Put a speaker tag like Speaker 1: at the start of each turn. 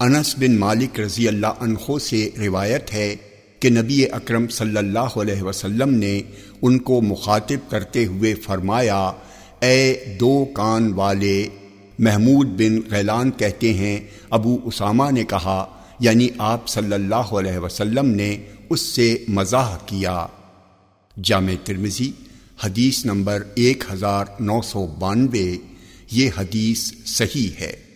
Speaker 1: انس بن مالک رضی اللہ عنہ سے روایت ہے کہ نبی اکرم صلی اللہ علیہ وسلم نے ان کو مخاطب کرتے ہوئے فرمایا، اے دو کان والے، محمود بن غیلان کہتے ہیں، ابو اسامہ نے کہا یعنی آپ صلی اللہ علیہ وسلم نے اس سے مزاح کیا۔ جامع ترمزی حدیث نمبر ایک ہزار نو سو بانوے، یہ حدیث صحیح ہے۔